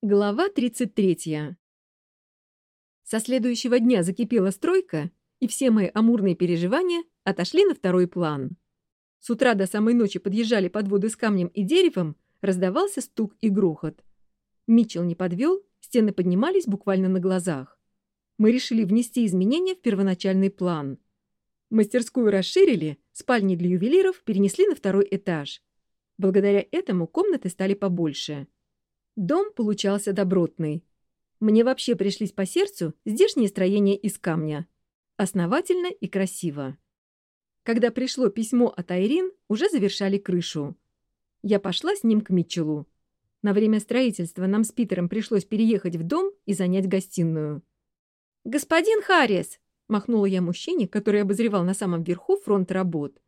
Глава 33. Со следующего дня закипела стройка, и все мои амурные переживания отошли на второй план. С утра до самой ночи подъезжали подводы с камнем и деревом, раздавался стук и грохот. Митчелл не подвел, стены поднимались буквально на глазах. Мы решили внести изменения в первоначальный план. Мастерскую расширили, спальни для ювелиров перенесли на второй этаж. Благодаря этому комнаты стали побольше – Дом получался добротный. Мне вообще пришлись по сердцу здешние строения из камня. Основательно и красиво. Когда пришло письмо от Айрин, уже завершали крышу. Я пошла с ним к Митчеллу. На время строительства нам с Питером пришлось переехать в дом и занять гостиную. «Господин Харрис!» — махнула я мужчине, который обозревал на самом верху фронт работ.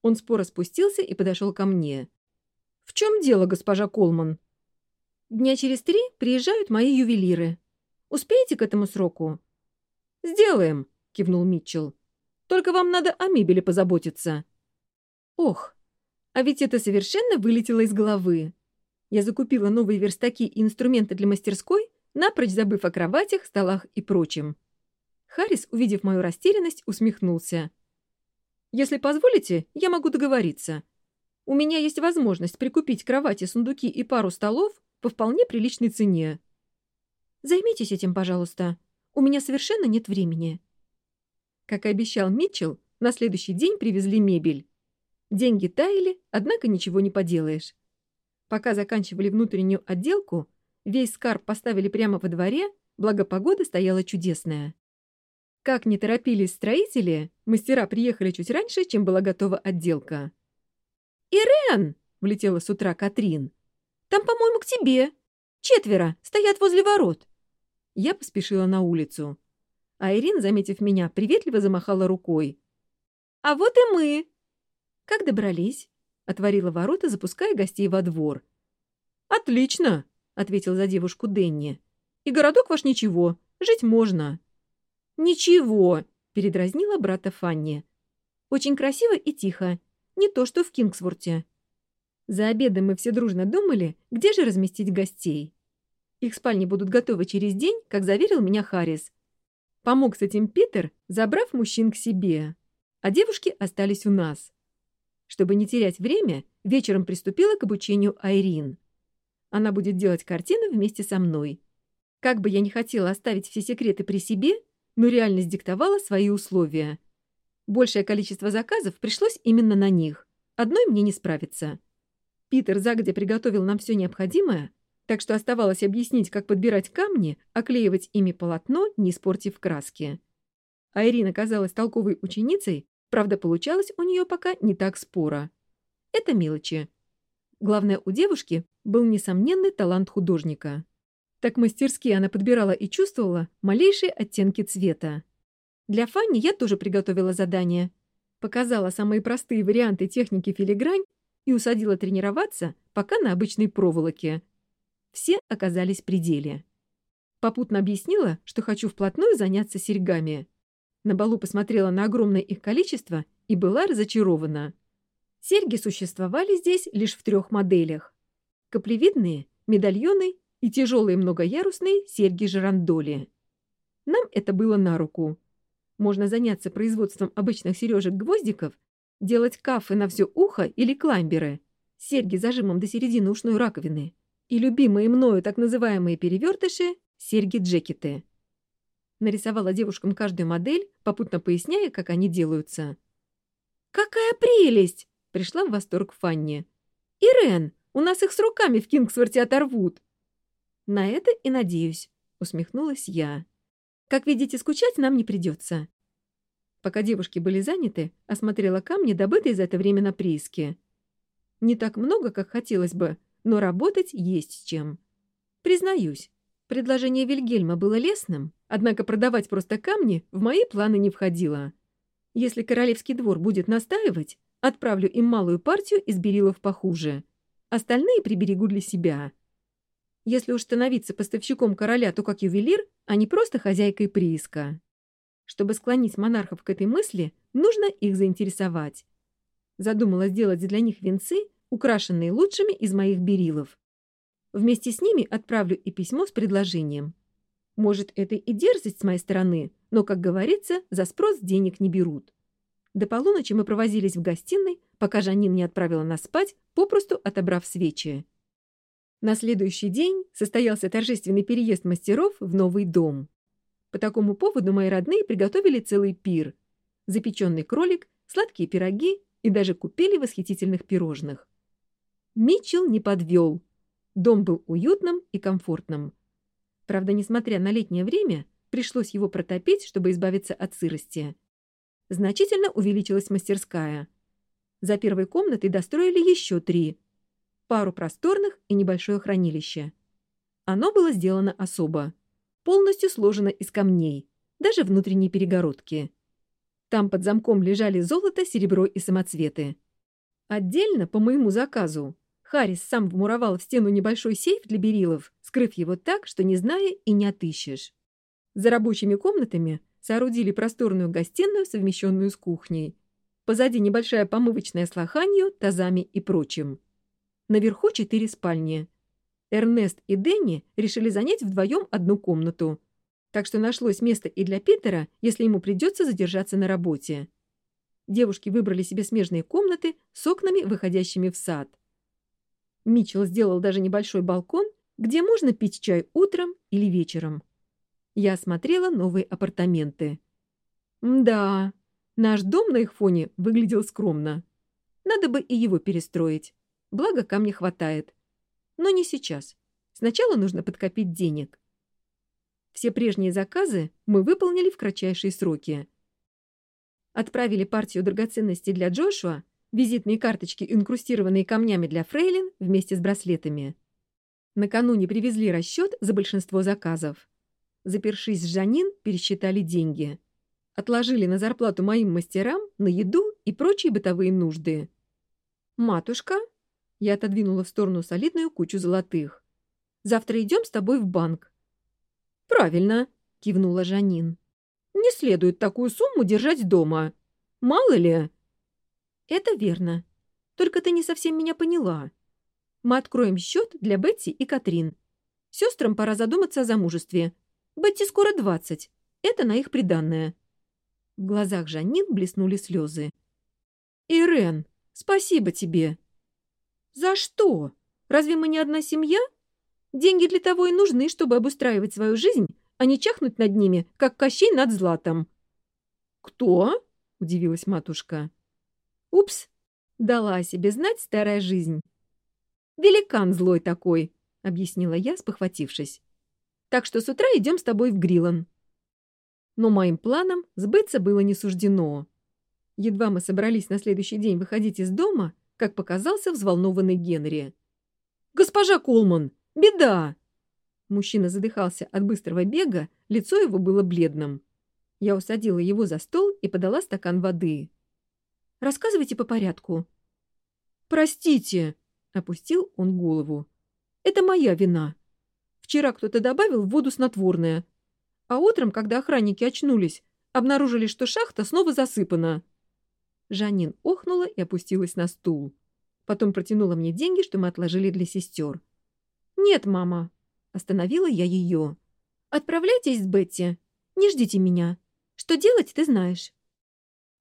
Он споро спустился и подошел ко мне. «В чем дело, госпожа Колман?» Дня через три приезжают мои ювелиры. Успеете к этому сроку?» «Сделаем», — кивнул Митчелл. «Только вам надо о мебели позаботиться». «Ох, а ведь это совершенно вылетело из головы. Я закупила новые верстаки и инструменты для мастерской, напрочь забыв о кроватях, столах и прочем». Харрис, увидев мою растерянность, усмехнулся. «Если позволите, я могу договориться. У меня есть возможность прикупить кровати, сундуки и пару столов вполне приличной цене. Займитесь этим, пожалуйста. У меня совершенно нет времени. Как и обещал Митчелл, на следующий день привезли мебель. Деньги таяли, однако ничего не поделаешь. Пока заканчивали внутреннюю отделку, весь скарб поставили прямо во дворе, благо погода стояла чудесная. Как не торопились строители, мастера приехали чуть раньше, чем была готова отделка. «Ирен!» — влетела с утра Катрин. Там, по-моему, к тебе. Четверо стоят возле ворот. Я поспешила на улицу. А Ирина, заметив меня, приветливо замахала рукой. «А вот и мы!» «Как добрались?» — отворила ворота, запуская гостей во двор. «Отлично!» — ответил за девушку Денни. «И городок ваш ничего, жить можно». «Ничего!» — передразнила брата Фанни. «Очень красиво и тихо, не то что в Кингсворте». За обедом мы все дружно думали, где же разместить гостей. Их спальни будут готовы через день, как заверил меня Харрис. Помог с этим Питер, забрав мужчин к себе, а девушки остались у нас. Чтобы не терять время, вечером приступила к обучению Айрин. Она будет делать картины вместе со мной. Как бы я ни хотела оставить все секреты при себе, но реальность диктовала свои условия. Большее количество заказов пришлось Питер приготовил нам все необходимое, так что оставалось объяснить, как подбирать камни, оклеивать ими полотно, не испортив краски. А Ирина казалась толковой ученицей, правда, получалось у нее пока не так споро. Это мелочи. Главное, у девушки был несомненный талант художника. Так мастерски она подбирала и чувствовала малейшие оттенки цвета. Для Фанни я тоже приготовила задание. Показала самые простые варианты техники филигрань и усадила тренироваться, пока на обычной проволоке. Все оказались при деле. Попутно объяснила, что хочу вплотную заняться серьгами. На балу посмотрела на огромное их количество и была разочарована. Серьги существовали здесь лишь в трех моделях. Каплевидные, медальоны и тяжелые многоярусные серьги-жирандоли. Нам это было на руку. Можно заняться производством обычных сережек-гвоздиков делать кафы на все ухо или кламберы, серьги зажимом до середины ушной раковины и любимые мною так называемые перевертыши – серьги-джекеты. Нарисовала девушкам каждую модель, попутно поясняя, как они делаются. «Какая прелесть!» – пришла в восторг Фанни. «Ирен, у нас их с руками в Кингсворте оторвут!» «На это и надеюсь», — усмехнулась я. «Как видите, скучать нам не придется. Пока девушки были заняты, осмотрела камни, добытые за это время на прииске. Не так много, как хотелось бы, но работать есть с чем. Признаюсь, предложение Вильгельма было лесным, однако продавать просто камни в мои планы не входило. Если королевский двор будет настаивать, отправлю им малую партию из берилов похуже. Остальные приберегу для себя. Если уж становиться поставщиком короля, то как ювелир, а не просто хозяйкой прииска. Чтобы склонить монархов к этой мысли, нужно их заинтересовать. Задумала сделать для них венцы, украшенные лучшими из моих берилов. Вместе с ними отправлю и письмо с предложением. Может, это и дерзость с моей стороны, но, как говорится, за спрос денег не берут. До полуночи мы провозились в гостиной, пока Жанин не отправила нас спать, попросту отобрав свечи. На следующий день состоялся торжественный переезд мастеров в новый дом. По такому поводу мои родные приготовили целый пир. Запеченный кролик, сладкие пироги и даже купили восхитительных пирожных. Митчелл не подвел. Дом был уютным и комфортным. Правда, несмотря на летнее время, пришлось его протопить, чтобы избавиться от сырости. Значительно увеличилась мастерская. За первой комнатой достроили еще три. Пару просторных и небольшое хранилище. Оно было сделано особо полностью сложена из камней, даже внутренние перегородки. Там под замком лежали золото, серебро и самоцветы. Отдельно, по моему заказу, Харрис сам вмуровал в стену небольшой сейф для берилов, скрыв его так, что не зная и не отыщешь. За рабочими комнатами соорудили просторную гостиную, совмещенную с кухней. Позади небольшая помывочная с лоханью, тазами и прочим. Наверху четыре спальни – Эрнест и Дэнни решили занять вдвоем одну комнату. Так что нашлось место и для Питера, если ему придется задержаться на работе. Девушки выбрали себе смежные комнаты с окнами, выходящими в сад. Митчелл сделал даже небольшой балкон, где можно пить чай утром или вечером. Я осмотрела новые апартаменты. Да, наш дом на их фоне выглядел скромно. Надо бы и его перестроить. Благо, камня хватает но не сейчас. Сначала нужно подкопить денег. Все прежние заказы мы выполнили в кратчайшие сроки. Отправили партию драгоценностей для Джошуа, визитные карточки, инкрустированные камнями для фрейлин, вместе с браслетами. Накануне привезли расчет за большинство заказов. Запершись с Жанин, пересчитали деньги. Отложили на зарплату моим мастерам, на еду и прочие бытовые нужды. Матушка, Я отодвинула в сторону солидную кучу золотых. «Завтра идем с тобой в банк». «Правильно», — кивнула Жанин. «Не следует такую сумму держать дома. Мало ли...» «Это верно. Только ты не совсем меня поняла. Мы откроем счет для Бетти и Катрин. Сестрам пора задуматься о замужестве. Бетти скоро двадцать. Это на их приданное». В глазах Жанин блеснули слезы. «Ирен, спасибо тебе!» «За что? Разве мы не одна семья? Деньги для того и нужны, чтобы обустраивать свою жизнь, а не чахнуть над ними, как Кощей над златом». «Кто?» — удивилась матушка. Упс, дала о себе знать старая жизнь. «Великан злой такой», — объяснила я, спохватившись. «Так что с утра идем с тобой в Грилан». Но моим планам сбыться было не суждено. Едва как показался взволнованный Генри. «Госпожа Колман, беда!» Мужчина задыхался от быстрого бега, лицо его было бледным. Я усадила его за стол и подала стакан воды. «Рассказывайте по порядку». «Простите!» — опустил он голову. «Это моя вина. Вчера кто-то добавил в воду снотворное. А утром, когда охранники очнулись, обнаружили, что шахта снова засыпана. Жанин охнула и опустилась на стул. Потом протянула мне деньги, что мы отложили для сестер. «Нет, мама!» — остановила я ее. «Отправляйтесь с Бетти. Не ждите меня. Что делать, ты знаешь».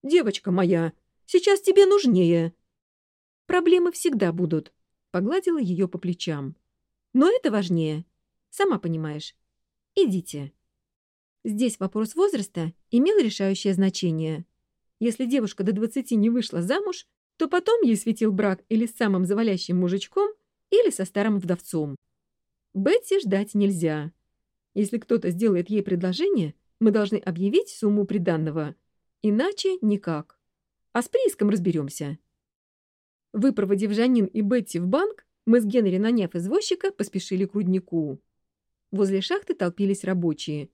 «Девочка моя, сейчас тебе нужнее». «Проблемы всегда будут», — погладила ее по плечам. «Но это важнее. Сама понимаешь. Идите». Здесь вопрос возраста имел решающее значение — Если девушка до двадцати не вышла замуж, то потом ей светил брак или с самым завалящим мужичком, или со старым вдовцом. Бетти ждать нельзя. Если кто-то сделает ей предложение, мы должны объявить сумму приданного. Иначе никак. А с прииском разберемся. Выпроводив Жанин и Бетти в банк, мы с Генри, наняв извозчика, поспешили к руднику. Возле шахты толпились рабочие.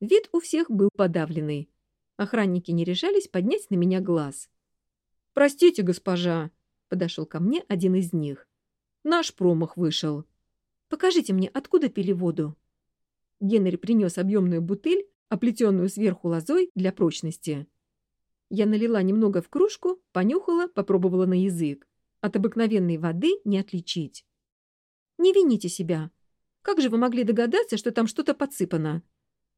Вид у всех был подавленный. Охранники не решались поднять на меня глаз. «Простите, госпожа!» — подошел ко мне один из них. «Наш промах вышел». «Покажите мне, откуда пили воду?» Генри принес объемную бутыль, оплетенную сверху лозой для прочности. Я налила немного в кружку, понюхала, попробовала на язык. От обыкновенной воды не отличить. «Не вините себя. Как же вы могли догадаться, что там что-то подсыпано?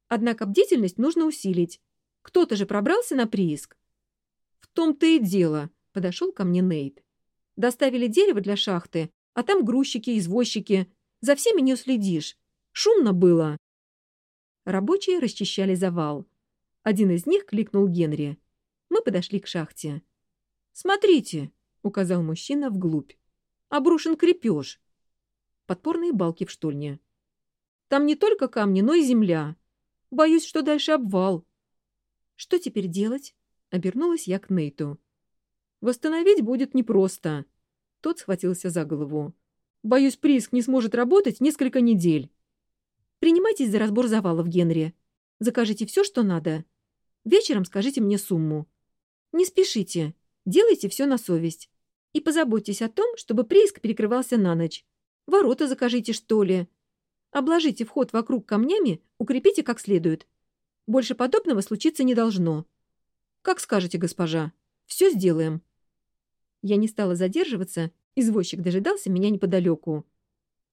Однако бдительность нужно усилить. Кто-то же пробрался на прииск? — В том-то и дело, — подошел ко мне Нейт. Доставили дерево для шахты, а там грузчики, извозчики. За всеми не уследишь. Шумно было. Рабочие расчищали завал. Один из них кликнул Генри. Мы подошли к шахте. «Смотрите», — указал мужчина вглубь. «Обрушен крепеж». Подпорные балки в штольне. «Там не только камни, но и земля. Боюсь, что дальше обвал», что теперь делать? Обернулась я к Нейту. Восстановить будет непросто. Тот схватился за голову. Боюсь, прииск не сможет работать несколько недель. Принимайтесь за разбор завалов, Генри. Закажите все, что надо. Вечером скажите мне сумму. Не спешите. Делайте все на совесть. И позаботьтесь о том, чтобы прииск перекрывался на ночь. Ворота закажите, что ли. Обложите вход вокруг камнями, укрепите как следует больше подобного случиться не должно. Как скажете, госпожа, все сделаем. Я не стала задерживаться, извозчик дожидался меня неподалеку.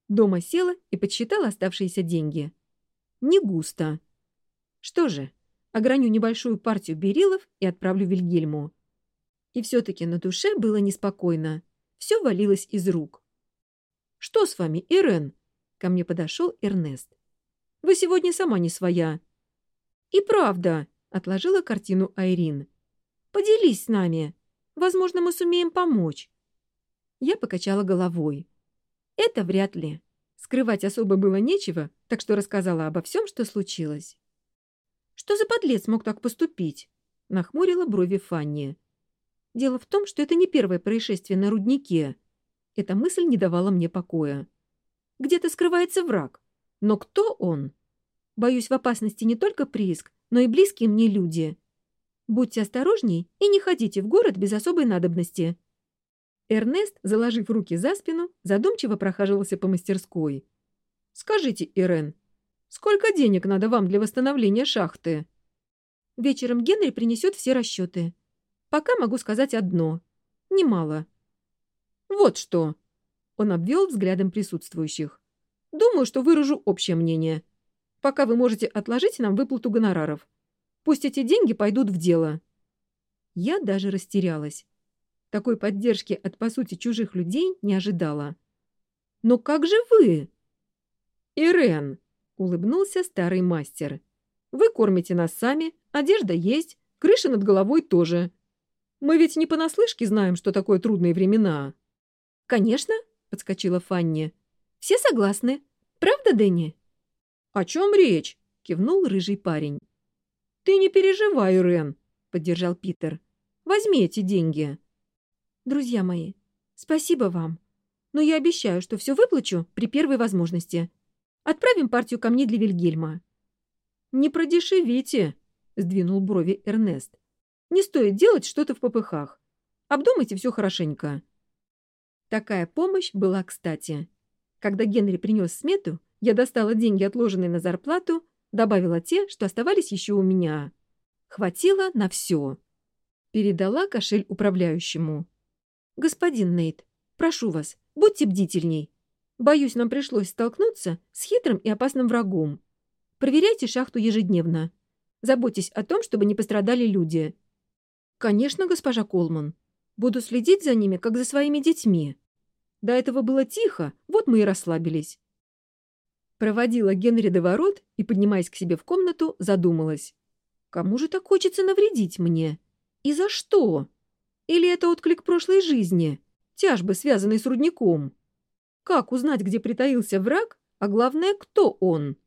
Дома села и подсчитала оставшиеся деньги. Не густо. Что же, ограню небольшую партию берилов и отправлю Вильгельму. И все-таки на душе было неспокойно. Все валилось из рук. «Что с вами, Ирен?» Ко мне подошел Эрнест. «Вы сегодня сама не своя. «И правда», — отложила картину Айрин. «Поделись с нами. Возможно, мы сумеем помочь». Я покачала головой. «Это вряд ли. Скрывать особо было нечего, так что рассказала обо всем, что случилось». «Что за подлец мог так поступить?» — нахмурила брови Фанни. Дело в том, что это не первое происшествие на руднике. Эта мысль не давала мне покоя. Где-то скрывается враг. Но кто он? Боюсь, в опасности не только прииск, но и близкие мне люди. Будьте осторожней и не ходите в город без особой надобности». Эрнест, заложив руки за спину, задумчиво прохаживался по мастерской. «Скажите, Ирен, сколько денег надо вам для восстановления шахты?» «Вечером Генри принесет все расчеты. Пока могу сказать одно. Немало». «Вот что!» Он обвел взглядом присутствующих. «Думаю, что выражу общее мнение. Пока вы можете отложить нам выплату гонораров. Пусть эти деньги пойдут в дело. Я даже растерялась. Такой поддержки от, по сути, чужих людей не ожидала. «Но как же вы?» «Ирен», — улыбнулся старый мастер. «Вы кормите нас сами, одежда есть, крыша над головой тоже. Мы ведь не понаслышке знаем, что такое трудные времена». «Конечно», — подскочила Фанни. «Все согласны. Правда, Дэнни?» «О чем речь?» — кивнул рыжий парень. «Ты не переживай, Рен», — поддержал Питер. «Возьми эти деньги». «Друзья мои, спасибо вам. Но я обещаю, что все выплачу при первой возможности. Отправим партию камней для Вильгельма». «Не продешевите», — сдвинул брови Эрнест. Не стоит делать что-то в попыхах. Обдумайте все хорошенько. Такая помощь была кстати. Когда Генри принес смету, я достала деньги, отложенные на зарплату, добавила те, что оставались еще у меня. Хватило на все. Передала кошель управляющему. «Господин Нейт, прошу вас, будьте бдительней. Боюсь, нам пришлось столкнуться с хитрым и опасным врагом. Проверяйте шахту ежедневно. Заботьтесь о том, чтобы не пострадали люди. «Конечно, госпожа Колман. Буду следить за ними, как за своими детьми. До этого было тихо, вот мы и расслабились». Проводила Генри до ворот и, поднимаясь к себе в комнату, задумалась. Кому же так хочется навредить мне? И за что? Или это отклик прошлой жизни, тяжбы, связанной с рудником? Как узнать, где притаился враг, а главное, кто он?